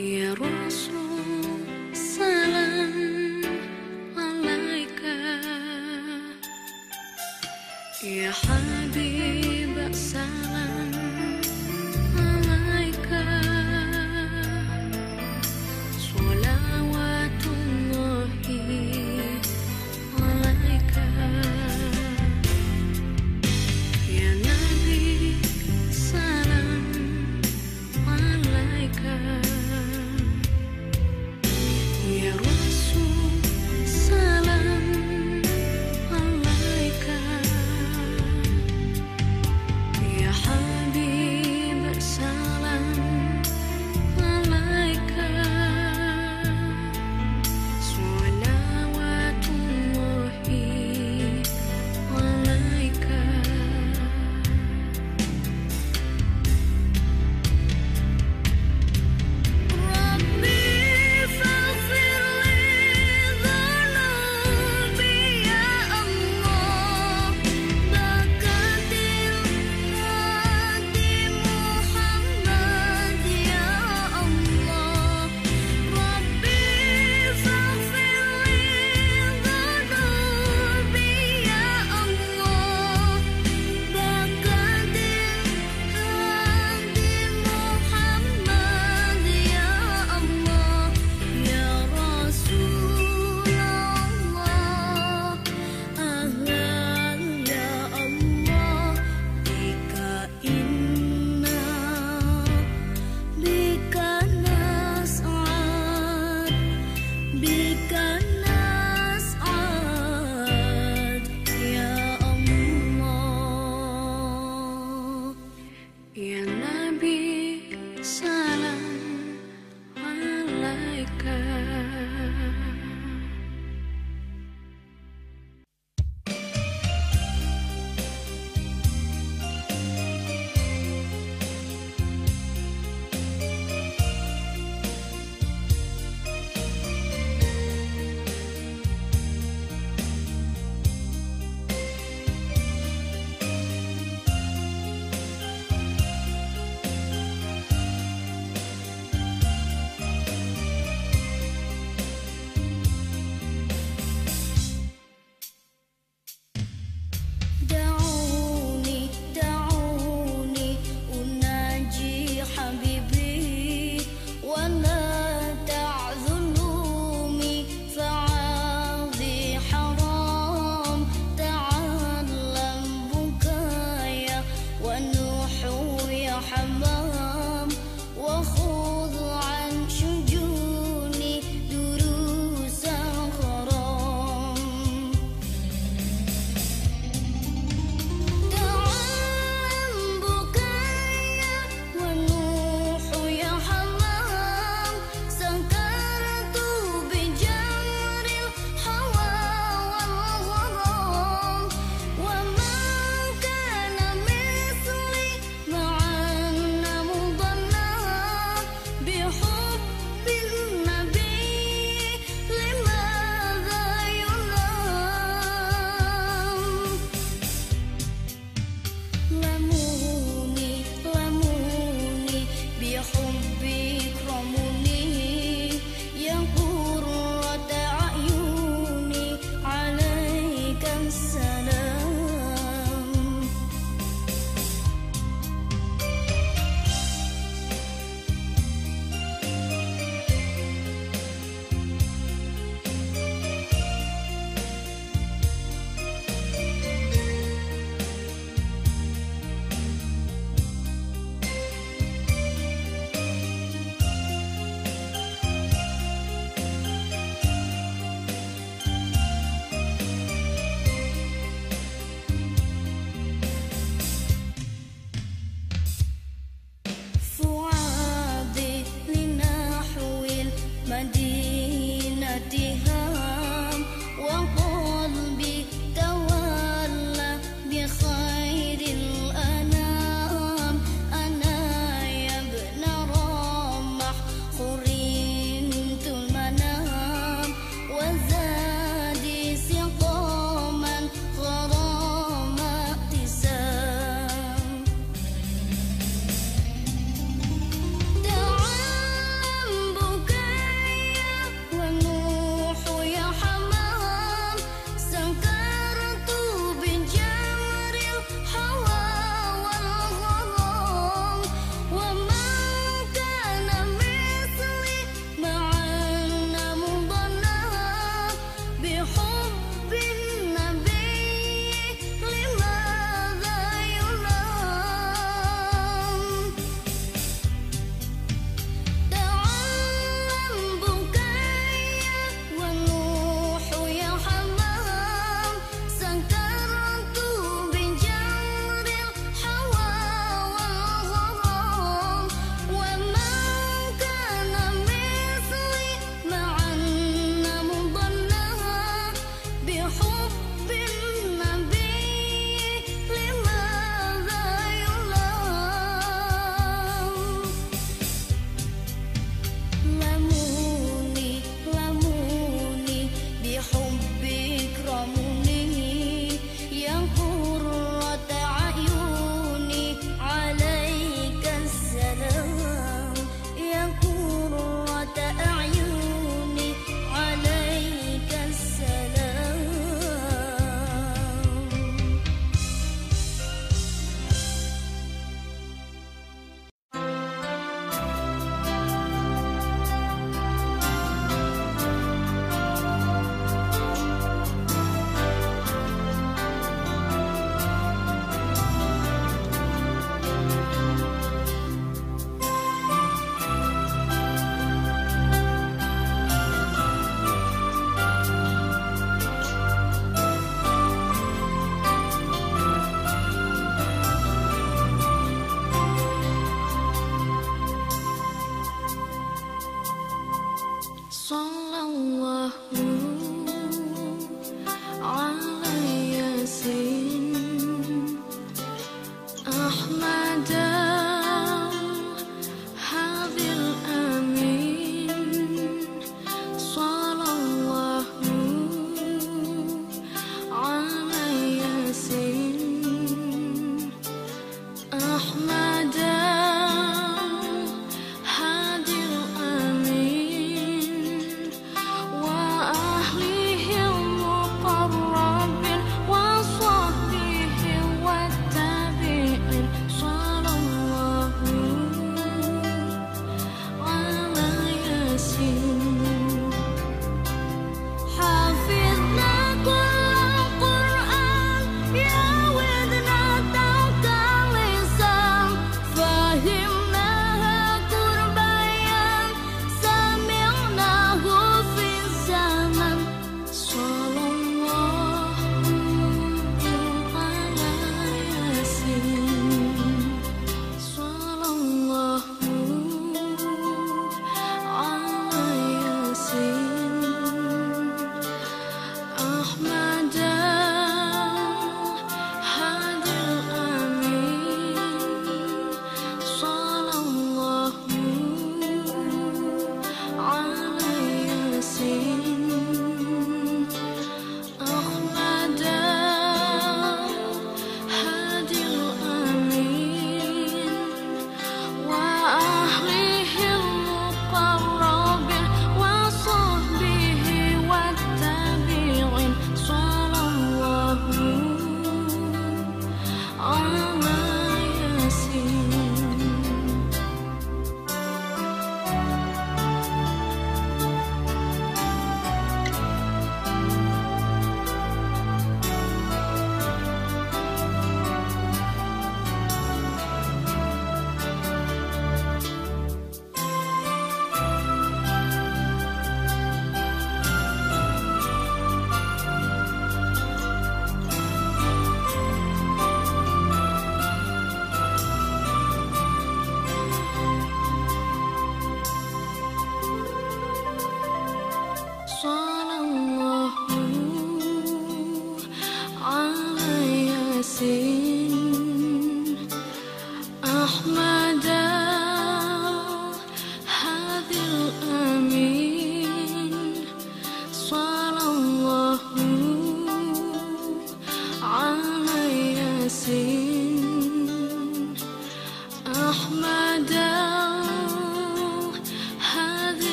يا رسول سلام عليك. يا حبيب سلام